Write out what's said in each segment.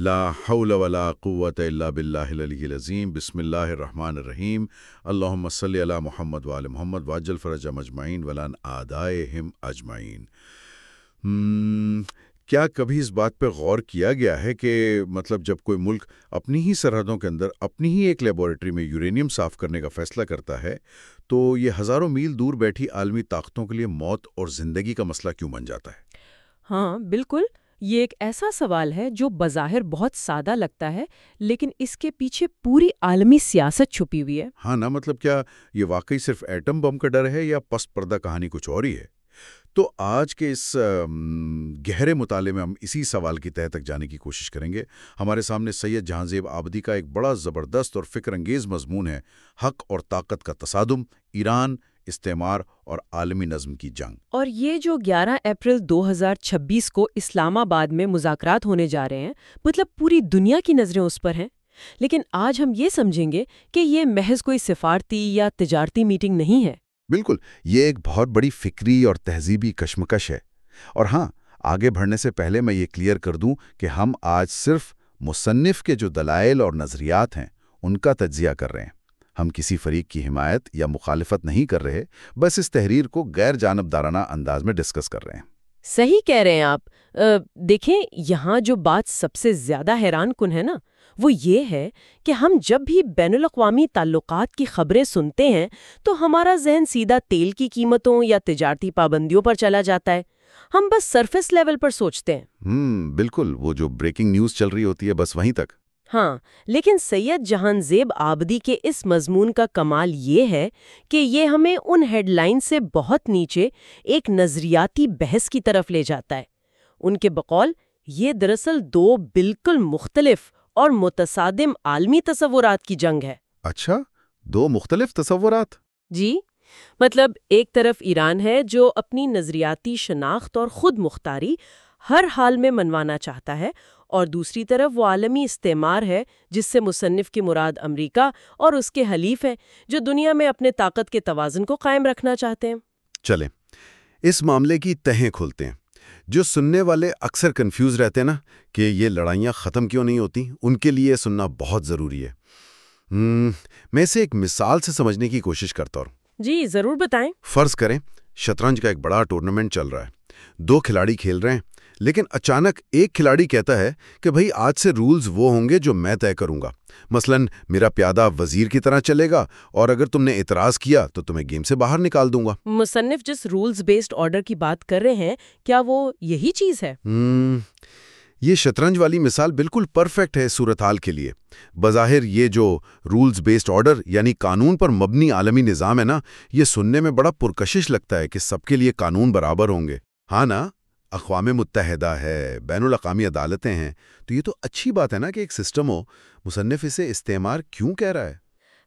لا حول ولا قوت الا باللہ العلی العظیم بسم اللہ الرحمن الرحیم اللہم صلی علی محمد وآل محمد واجل فرج مجمعین ولان آدائہم اجمعین۔ ہم، کیا کبھی اس بات پہ غور کیا گیا ہے کہ مطلب جب کوئی ملک اپنی ہی سرحدوں کے اندر اپنی ہی ایک لیبورٹری میں یورینیم صاف کرنے کا فیصلہ کرتا ہے تو یہ ہزاروں میل دور بیٹھی عالمی طاقتوں کے لیے موت اور زندگی کا مسئلہ کیوں بن جاتا ہے؟ ہاں بالکل۔ یہ ایک ایسا سوال ہے جو بظاہر بہت سادہ لگتا ہے، لیکن اس کے پیچھے پوری عالمی سیاست چھپی ہوئی ہے۔ ہاں نا مطلب کیا یہ واقعی صرف ایٹم بم کا ڈر ہے یا پس پردہ کہانی کچھ اور ہی ہے؟ تو آج کے اس گہرے مطالعے میں ہم اسی سوال کی تہ تک جانے کی کوشش کریں گے۔ ہمارے سامنے سید جہانزیب آبدی کا ایک بڑا زبردست اور فکر انگیز مضمون ہے، حق اور طاقت کا تصادم، ایران استعمار اور عالمی نظم کی جنگ۔ اور یہ جو گیارہ اپریل دو ہزار چھبیس کو اسلام آباد میں مذاکرات ہونے جا رہے ہیں مطلب پوری دنیا کی نظریں اس پر ہیں۔ لیکن آج ہم یہ سمجھیں گے کہ یہ محض کوئی سفارتی یا تجارتی میٹنگ نہیں ہے۔ بالکل یہ ایک بہت بڑی فکری اور تہذیبی کشمکش ہے۔ اور ہاں آگے بڑھنے سے پہلے میں یہ کلیئر کر دوں کہ ہم آج صرف مصنف کے جو دلائل اور نظریات ہیں ان کا تجزیہ کر رہے ہیں۔ ہم کسی فریق کی حمایت یا مخالفت نہیں کر رہے بس اس تحریر کو غیر جانبدارانہ انداز میں ڈسکس کر رہے ہیں۔ صحیح کہہ رہے ہیں آپ۔ دیکھیں یہاں جو بات سب سے زیادہ حیران کن ہے نا وہ یہ ہے کہ ہم جب بھی بین الاقوامی تعلقات کی خبریں سنتے ہیں تو ہمارا ذہن سیدھا تیل کی قیمتوں یا تجارتی پابندیوں پر چلا جاتا ہے۔ ہم بس سرفس لیول پر سوچتے ہیں۔ ہم بالکل وہ جو بریکنگ نیوز چل رہی ہوتی ہے بس وہیں تک۔ ہاں لیکن سید جہان زیب آبدی کے اس مضمون کا کمال یہ ہے کہ یہ ہمیں ان ہیڈ لائن سے بہت نیچے ایک نظریاتی بحث کی طرف لے جاتا ہے۔ ان کے بقول یہ دراصل دو بالکل مختلف اور متصادم عالمی تصورات کی جنگ ہے۔ اچھا دو مختلف تصورات؟ جی مطلب ایک طرف ایران ہے جو اپنی نظریاتی شناخت اور خود مختاری ہر حال میں منوانا چاہتا ہے اور دوسری طرف وہ عالمی استعمار ہے جس سے مصنف کی مراد امریکہ اور اس کے حلیف ہیں جو دنیا میں اپنے طاقت کے توازن کو قائم رکھنا چاہتے ہیں۔ چلیں اس معاملے کی تہیں کھولتے ہیں۔ جو سننے والے اکثر کنفیوز رہتے ہیں نا کہ یہ لڑائیاں ختم کیوں نہیں ہوتی ان کے لیے سننا بہت ضروری ہے۔ ہم، میں اسے ایک مثال سے سمجھنے کی کوشش کرتا ہوں۔ جی ضرور بتائیں۔ فرض کریں شطرنج کا ایک بڑا ٹورنامنٹ چل رہا ہے۔ دو کھلاڑی کھیل رہے ہیں۔ لیکن اچانک ایک کھلاڑی کہتا ہے کہ بھئی آج سے رولز وہ ہوں گے جو میں طے کروں گا۔ مثلا میرا پیادہ وزیر کی طرح چلے گا اور اگر تم نے اعتراض کیا تو تمہیں گیم سے باہر نکال دوں گا۔ مصنف جس رولز بیسڈ آرڈر کی بات کر رہے ہیں کیا وہ یہی چیز ہے؟ ہم، یہ شطرنج والی مثال بالکل پرفیکٹ ہے صورتحال کے لیے۔ بظاہر یہ جو رولز بیسڈ آرڈر یعنی قانون پر مبنی عالمی نظام ہے نا یہ سننے میں بڑا پرکشش لگتا ہے کہ سب کے لیے قانون برابر ہوں گے۔ ہاں نا؟ اقوام متحدہ ہے، بین الاقوامی عدالتیں ہیں، تو یہ تو اچھی بات ہے نا کہ ایک سسٹم ہو۔ مصنف اسے استعمار کیوں کہہ رہا ہے؟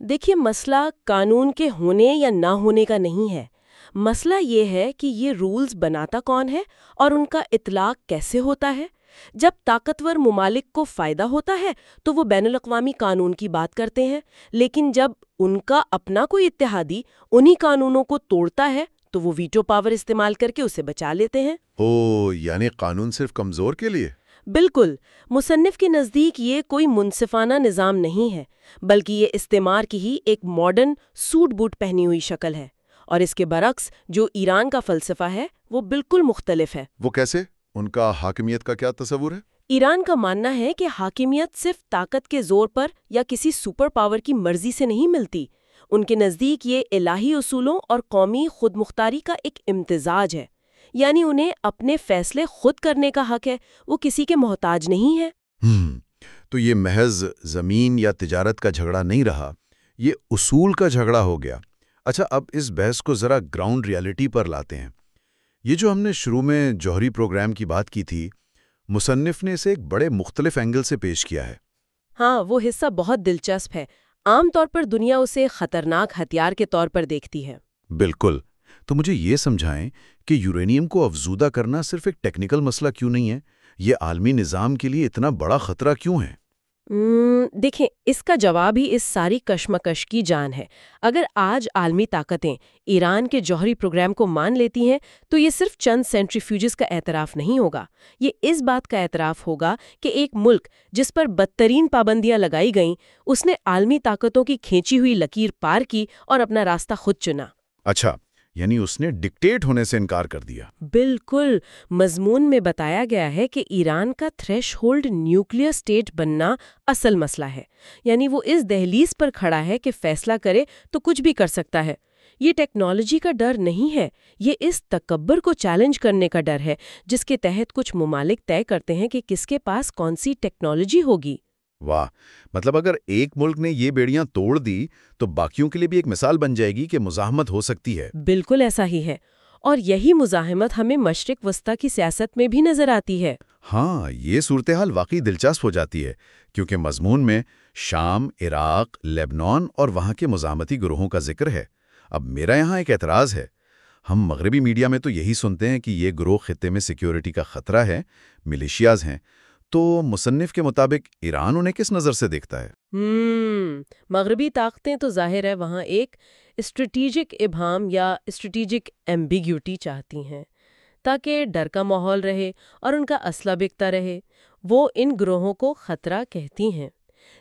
دیکھیے، مسئلہ قانون کے ہونے یا نہ ہونے کا نہیں ہے۔ مسئلہ یہ ہے کہ یہ رولز بناتا کون ہے اور ان کا اطلاق کیسے ہوتا ہے۔ جب طاقتور ممالک کو فائدہ ہوتا ہے، تو وہ بین الاقوامی قانون کی بات کرتے ہیں۔ لیکن جب ان کا اپنا کوئی اتحادی انہی قانونوں کو توڑتا ہے تو وہ ویٹو پاور استعمال کر کے اسے بچا لیتے ہیں۔ او یعنی قانون صرف کمزور کے لیے؟ بالکل مصنف کے نزدیک یہ کوئی منصفانہ نظام نہیں ہے بلکہ یہ استعمار کی ہی ایک ماڈرن سوٹ بوٹ پہنی ہوئی شکل ہے۔ اور اس کے برعکس جو ایران کا فلسفہ ہے وہ بالکل مختلف ہے۔ وہ کیسے؟ ان کا حاکمیت کا کیا تصور ہے؟ ایران کا ماننا ہے کہ حاکمیت صرف طاقت کے زور پر یا کسی سپر پاور کی مرضی سے نہیں ملتی۔ ان کے نزدیک یہ الہی اصولوں اور قومی خود مختاری کا ایک امتزاج ہے۔ یعنی انہیں اپنے فیصلے خود کرنے کا حق ہے وہ کسی کے محتاج نہیں ہے تو یہ محض زمین یا تجارت کا جھگڑا نہیں رہا یہ اصول کا جھگڑا ہو گیا۔ اچھا اب اس بحث کو ذرا گراؤنڈ ریالٹی پر لاتے ہیں۔ یہ جو ہم نے شروع میں جوہری پروگرام کی بات کی تھی مصنف نے اسے ایک بڑے مختلف اینگل سے پیش کیا ہے۔ ہاں وہ حصہ بہت دلچسپ ہے۔ عام طور پر دنیا اسے خطرناک ہتھیار کے طور پر دیکھتی ہے۔ بالکل۔ تو مجھے یہ سمجھائیں کہ یورینیم کو افزودہ کرنا صرف ایک ٹیکنیکل مسئلہ کیوں نہیں ہے؟ یہ عالمی نظام کے لیے اتنا بڑا خطرہ کیوں ہے؟ دیکھیں، اس کا جواب ہی اس ساری کشمکش کی جان ہے۔ اگر آج عالمی طاقتیں ایران کے جوہری پروگرام کو مان لیتی ہیں، تو یہ صرف چند سینٹریفیوجز کا اعتراف نہیں ہوگا۔ یہ اس بات کا اعتراف ہوگا کہ ایک ملک جس پر بدترین پابندیاں لگائی گئیں، اس نے عالمی طاقتوں کی کھینچی ہوئی لکیر پار کی اور اپنا راستہ خود چنا۔ اچھا۔ یعنی اس نے ڈکٹیٹ ہونے سے انکار کر دیا۔ بالکل۔ مضمون میں بتایا گیا ہے کہ ایران کا تھریش ہولڈ نیوکلیر سٹیٹ بننا اصل مسئلہ ہے۔ یعنی وہ اس دہلیز پر کھڑا ہے کہ فیصلہ کرے تو کچھ بھی کر سکتا ہے۔ یہ ٹیکنالوجی کا ڈر نہیں ہے۔ یہ اس تکبر کو چیلنج کرنے کا ڈر ہے، جس کے تحت کچھ ممالک طے کرتے ہیں کہ کس کے پاس کون سی ٹیکنالوجی ہوگی۔ واہ! مطلب اگر ایک ملک نے یہ بیڑیاں توڑ دی تو باقیوں کے لیے بھی ایک مثال بن جائے گی کہ مزاحمت ہو سکتی ہے۔ بالکل ایسا ہی ہے۔ اور یہی مزاحمت ہمیں مشرق وسطی کی سیاست میں بھی نظر آتی ہے۔ ہاں یہ صورتحال واقعی دلچسپ ہو جاتی ہے کیونکہ مضمون میں شام عراق لیبنان اور وہاں کے مزاحمتی گروہوں کا ذکر ہے۔ اب میرا یہاں ایک اعتراض ہے۔ ہم مغربی میڈیا میں تو یہی سنتے ہیں کہ یہ گروہ خطے میں سیکیورٹی کا خطرہ ہے ملیشیاز ہیں۔ تو مصنف کے مطابق ایران انہیں کس نظر سے دیکھتا ہے؟ ہم مغربی طاقتیں تو ظاہر ہے وہاں ایک اسٹریٹیجک ابہام یا اسٹریٹیجک ایمبیگیوٹی چاہتی ہیں تاکہ ڈر کا ماحول رہے اور ان کا اسلحہ بکتا رہے۔ وہ ان گروہوں کو خطرہ کہتی ہیں۔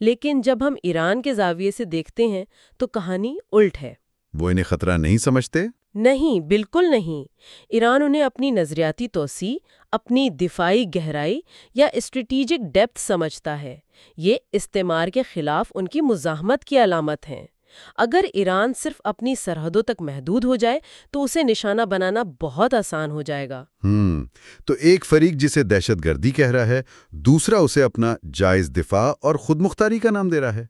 لیکن جب ہم ایران کے زاویے سے دیکھتے ہیں تو کہانی الٹ ہے۔ وہ انہیں خطرہ نہیں سمجھتے؟ نہیں، بالکل نہیں۔ ایران انہیں اپنی نظریاتی توسیع، اپنی دفاعی گہرائی یا اسٹریٹیجک ڈیپتھ سمجھتا ہے۔ یہ استعمار کے خلاف ان کی مزاحمت کی علامت ہیں۔ اگر ایران صرف اپنی سرحدوں تک محدود ہو جائے، تو اسے نشانہ بنانا بہت آسان ہو جائے گا۔ ہم تو ایک فریق جسے دہشت گردی کہہ رہا ہے، دوسرا اسے اپنا جائز دفاع اور خود مختاری کا نام دے رہا ہے۔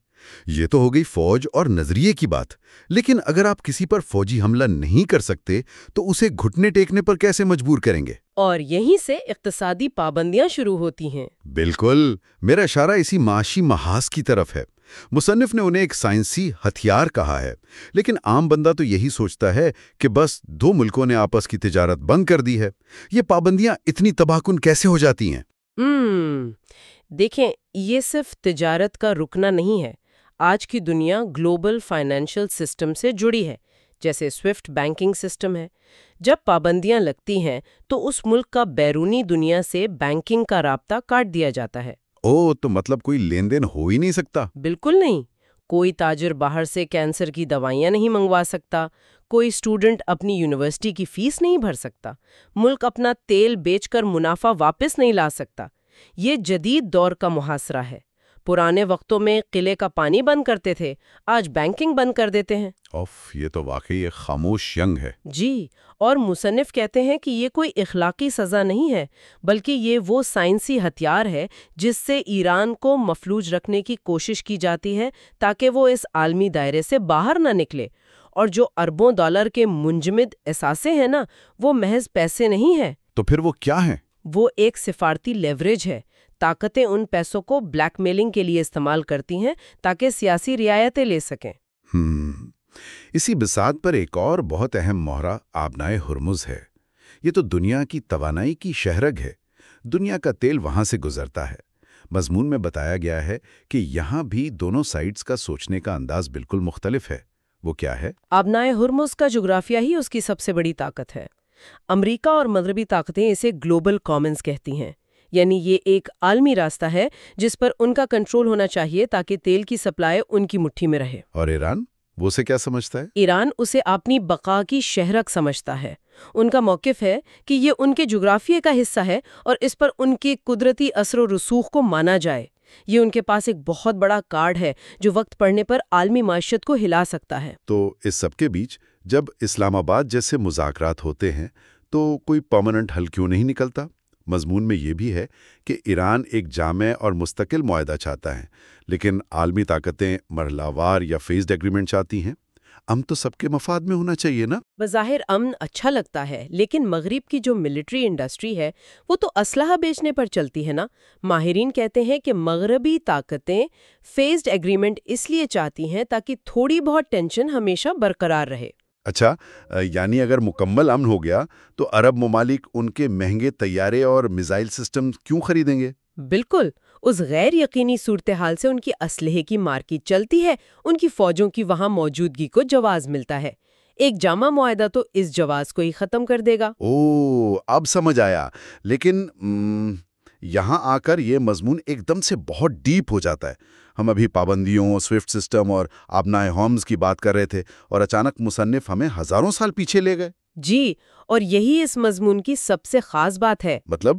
یہ تو ہو گئی فوج اور نظریے کی بات۔ لیکن اگر آپ کسی پر فوجی حملہ نہیں کر سکتے تو اسے گھٹنے ٹیکنے پر کیسے مجبور کریں گے؟ اور یہیں سے اقتصادی پابندیاں شروع ہوتی ہیں۔ بالکل۔ میرا اشارہ اسی معاشی محاذ کی طرف ہے۔ مصنف نے انہیں ایک سائنسی ہتھیار کہا ہے۔ لیکن عام بندہ تو یہی سوچتا ہے کہ بس دو ملکوں نے آپس کی تجارت بند کر دی ہے۔ یہ پابندیاں اتنی تباہ کن کیسے ہو جاتی ہیں؟ ہم دیکھیں یہ صرف تجارت کا رکنا نہیں ہے۔ آج کی دنیا گلوبل فائنینشل سسٹم سے جڑی ہے جیسے سوئفٹ بینکنگ سسٹم ہے۔ جب پابندیاں لگتی ہیں تو اس ملک کا بیرونی دنیا سے بینکنگ کا رابطہ کاٹ دیا جاتا ہے۔ او تو مطلب کوئی لین دین ہو ہی نہیں سکتا۔ بالکل نہیں۔ کوئی تاجر باہر سے کینسر کی دوائیاں نہیں منگوا سکتا۔ کوئی اسٹوڈنٹ اپنی یونیورسٹی کی فیس نہیں بھر سکتا۔ ملک اپنا تیل بیچ کر منافع واپس نہیں لا سکتا۔ یہ جدید دور کا محاصرہ ہے۔ پرانے وقتوں میں قلعے کا پانی بند کرتے تھے آج بینکنگ بند کر دیتے ہیں۔ اوف یہ تو واقعی ایک خاموش ینگ ہے۔ جی اور مصنف کہتے ہیں کہ یہ کوئی اخلاقی سزا نہیں ہے بلکہ یہ وہ سائنسی ہتھیار ہے جس سے ایران کو مفلوج رکھنے کی کوشش کی جاتی ہے تاکہ وہ اس عالمی دائرے سے باہر نہ نکلے۔ اور جو اربوں ڈالر کے منجمد اثاثے ہیں نا وہ محض پیسے نہیں ہیں۔ تو پھر وہ کیا ہیں؟ وہ ایک سفارتی لیوریج ہے۔ طاقتیں ان پیسوں کو بلیک میلنگ کے لیے استعمال کرتی ہیں تاکہ سیاسی رعایتیں لے سکیں۔ ہم اسی بساط پر ایک اور بہت اہم مہرہ آبنائے ہرمز ہے۔ یہ تو دنیا کی توانائی کی شہرگ ہے۔ دنیا کا تیل وہاں سے گزرتا ہے۔ مضمون میں بتایا گیا ہے کہ یہاں بھی دونوں سائٹس کا سوچنے کا انداز بالکل مختلف ہے۔ وہ کیا ہے؟ آبنائے ہرمز کا جغرافیہ ہی اس کی سب سے بڑی طاقت ہے۔ امریکہ اور مغربی طاقتیں اسے گلوبل کامنز کہتی ہیں۔ یعنی یہ ایک عالمی راستہ ہے جس پر ان کا کنٹرول ہونا چاہیے تاکہ تیل کی سپلائی ان کی مٹھی میں رہے۔ اور ایران؟ وہ اسے کیا سمجھتا ہے؟ ایران اسے اپنی بقا کی شہرک سمجھتا ہے۔ ان کا موقف ہے کہ یہ ان کے جغرافیے کا حصہ ہے اور اس پر ان کے قدرتی اثر و رسوخ کو مانا جائے۔ یہ ان کے پاس ایک بہت بڑا کارڈ ہے جو وقت پڑنے پر عالمی معیشت کو ہلا سکتا ہے۔ تو اس سب کے بیچ جب اسلام آباد جیسے مذاکرات ہوتے ہیں تو کوئی پرماننٹ حل کیوں نہیں نکلتا؟ مضمون میں یہ بھی ہے کہ ایران ایک جامع اور مستقل معاہدہ چاہتا ہے، لیکن عالمی طاقتیں مرحلہ وار یا فیزڈ ایگریمنٹ چاہتی ہیں۔ ہم تو سب کے مفاد میں ہونا چاہیے نا۔ بظاہر امن اچھا لگتا ہے، لیکن مغرب کی جو ملٹری انڈسٹری ہے، وہ تو اسلحہ بیچنے پر چلتی ہے نا۔ ماہرین کہتے ہیں کہ مغربی طاقتیں فیزڈ ایگریمنٹ اس لیے چاہتی ہیں تاکہ تھوڑی بہت ٹینشن ہمیشہ برقرار رہے۔ اچھا یعنی اگر مکمل امن ہو گیا تو عرب ممالک ان کے مہنگے طیارے اور میزائل سسٹم کیوں خریدیں گے؟ بالکل اس غیر یقینی صورتحال سے ان کی اسلحے کی مارکیٹ چلتی ہے ان کی فوجوں کی وہاں موجودگی کو جواز ملتا ہے۔ ایک جامع معاہدہ تو اس جواز کو ہی ختم کر دے گا۔ او اب سمجھ آیا لیکن م, یہاں آ کر یہ مضمون ایک دم سے بہت ڈیپ ہو جاتا ہے۔ ہم ابھی پابندیوں سوئفٹ سسٹم اور آبنائے ہومز کی بات کر رہے تھے اور اچانک مصنف ہمیں ہزاروں سال پیچھے لے گئے۔ جی اور یہی اس مضمون کی سب سے خاص بات ہے۔ مطلب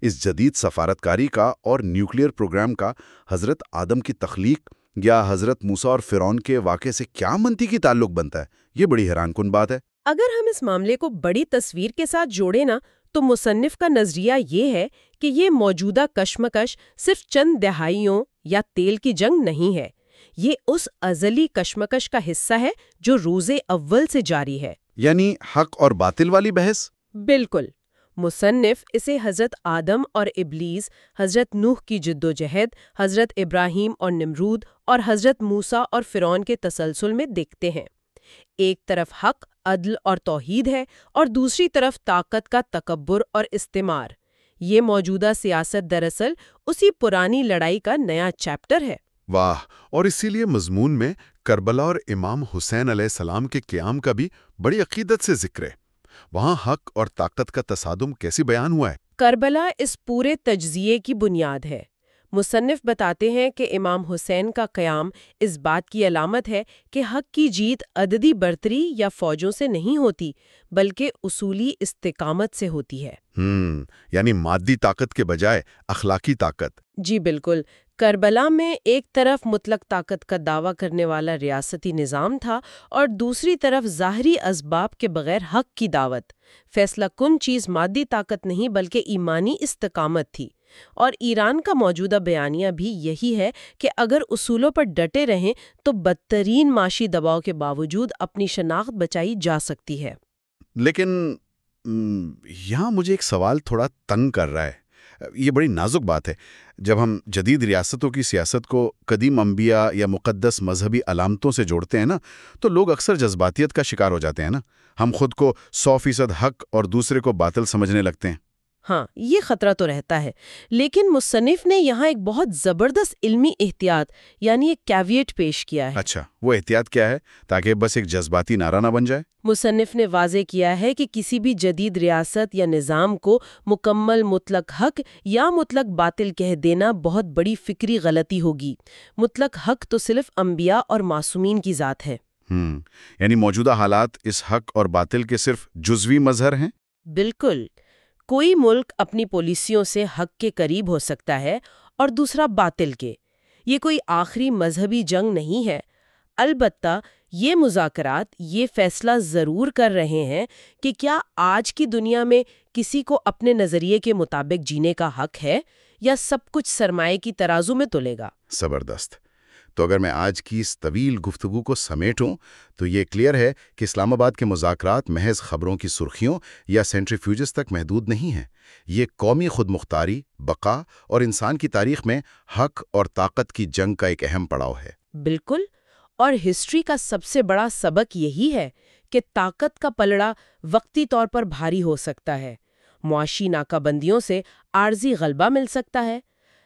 اس جدید سفارتکاری کا اور نیوکلیر پروگرام کا حضرت آدم کی تخلیق یا حضرت موسا اور فرعون کے واقعے سے کیا منطقی تعلق بنتا ہے؟ یہ بڑی حیران کن بات ہے۔ اگر ہم اس معاملے کو بڑی تصویر کے ساتھ جوڑے نا تو مصنف کا نظریہ یہ ہے کہ یہ موجودہ کشمکش صرف چند دہائیوں یا تیل کی جنگ نہیں ہے یہ اس ازلی کشمکش کا حصہ ہے جو روز اول سے جاری ہے۔ یعنی حق اور باطل والی بحث؟ بالکل۔ مصنف اسے حضرت آدم اور ابلیس حضرت نوح کی جد و جہد حضرت ابراہیم اور نمرود اور حضرت موسا اور فرعون کے تسلسل میں دیکھتے ہیں۔ ایک طرف حق عدل اور توحید ہے اور دوسری طرف طاقت کا تکبر اور استعمار۔ یہ موجودہ سیاست دراصل اسی پرانی لڑائی کا نیا چیپٹر ہے۔ واہ اور اسی لیے مضمون میں کربلا اور امام حسین علیہ السلام کے قیام کا بھی بڑی عقیدت سے ذکر ہے۔ وہاں حق اور طاقت کا تصادم کیسی بیان ہوا ہے؟ کربلا اس پورے تجزیے کی بنیاد ہے۔ مصنف بتاتے ہیں کہ امام حسین کا قیام اس بات کی علامت ہے کہ حق کی جیت عددی برتری یا فوجوں سے نہیں ہوتی بلکہ اصولی استقامت سے ہوتی ہے۔ ہم یعنی مادی طاقت کے بجائے اخلاقی طاقت۔ جی بالکل کربلا میں ایک طرف مطلق طاقت کا دعویٰ کرنے والا ریاستی نظام تھا اور دوسری طرف ظاہری اسباب کے بغیر حق کی دعوت۔ فیصلہ کن چیز مادی طاقت نہیں بلکہ ایمانی استقامت تھی۔ اور ایران کا موجودہ بیانیہ بھی یہی ہے کہ اگر اصولوں پر ڈٹے رہیں تو بدترین معاشی دباؤ کے باوجود اپنی شناخت بچائی جا سکتی ہے۔ لیکن یہاں مجھے ایک سوال تھوڑا تنگ کر رہا ہے۔ یہ بڑی نازک بات ہے۔ جب ہم جدید ریاستوں کی سیاست کو قدیم انبیاء یا مقدس مذہبی علامتوں سے جوڑتے ہیں نا، تو لوگ اکثر جذباتیت کا شکار ہو جاتے ہیں نا۔ ہم خود کو سو فیصد حق اور دوسرے کو باطل سمجھنے لگتے ہیں۔ ہاں یہ خطرہ تو رہتا ہے۔ لیکن مصنف نے یہاں ایک بہت زبردست علمی احتیاط یعنی ایک کیویٹ پیش کیا ہے۔ اچھا وہ احتیاط کیا ہے تاکہ بس ایک جذباتی نعرہ نہ بن جائے؟ مصنف نے واضح کیا ہے کہ کسی بھی جدید ریاست یا نظام کو مکمل مطلق حق یا مطلق باطل کہہ دینا بہت بڑی فکری غلطی ہوگی۔ مطلق حق تو صرف انبیاء اور معصومین کی ذات ہے۔ ہم یعنی موجودہ حالات اس حق اور باطل کے صرف جزوی مظہر ہیں؟ بالکل۔ کوئی ملک اپنی پالیسیوں سے حق کے قریب ہو سکتا ہے اور دوسرا باطل کے۔ یہ کوئی آخری مذہبی جنگ نہیں ہے۔ البتہ یہ مذاکرات یہ فیصلہ ضرور کر رہے ہیں کہ کیا آج کی دنیا میں کسی کو اپنے نظریے کے مطابق جینے کا حق ہے یا سب کچھ سرمایہ کی ترازو میں تلے گا۔ زبردست۔ تو اگر میں آج کی اس طویل گفتگو کو سمیٹوں، تو یہ کلیئر ہے کہ اسلام آباد کے مذاکرات محض خبروں کی سرخیوں یا سینٹریفیوجز تک محدود نہیں ہیں۔ یہ قومی خود مختاری بقا اور انسان کی تاریخ میں حق اور طاقت کی جنگ کا ایک اہم پڑاؤ ہے۔ بالکل، اور ہسٹری کا سب سے بڑا سبق یہی ہے کہ طاقت کا پلڑا وقتی طور پر بھاری ہو سکتا ہے۔ معاشی ناکہ بندیوں سے عارضی غلبہ مل سکتا ہے۔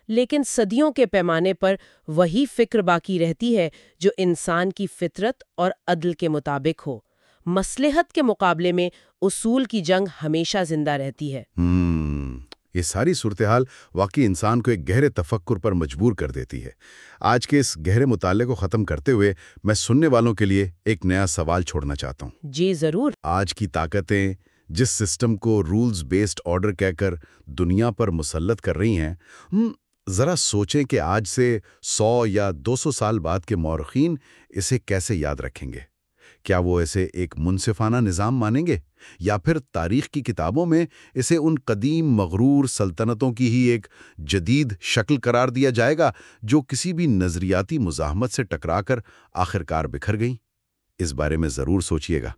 لیکن صدیوں کے پیمانے پر وہی فکر باقی رہتی ہے جو انسان کی فطرت اور عدل کے مطابق ہو۔ مصلحت کے مقابلے میں اصول کی جنگ ہمیشہ زندہ رہتی ہے۔ ہم یہ ساری صورتحال واقعی انسان کو ایک گہرے تفکر پر مجبور کر دیتی ہے۔ آج کے اس گہرے مطالعے کو ختم کرتے ہوئے میں سننے والوں کے لیے ایک نیا سوال چھوڑنا چاہتا ہوں۔ جی ضرور۔ آج کی طاقتیں جس سسٹم کو رولز بیسڈ آرڈر کہہ کر دنیا پر مسلط کر رہی ہیں ذرا سوچیں کہ آج سے سو یا دو سو سال بعد کے مورخین اسے کیسے یاد رکھیں گے؟ کیا وہ اسے ایک منصفانہ نظام مانیں گے؟ یا پھر تاریخ کی کتابوں میں اسے ان قدیم مغرور سلطنتوں کی ہی ایک جدید شکل قرار دیا جائے گا جو کسی بھی نظریاتی مزاحمت سے ٹکرا کر آخرکار بکھر گئیں؟ اس بارے میں ضرور سوچئے گا۔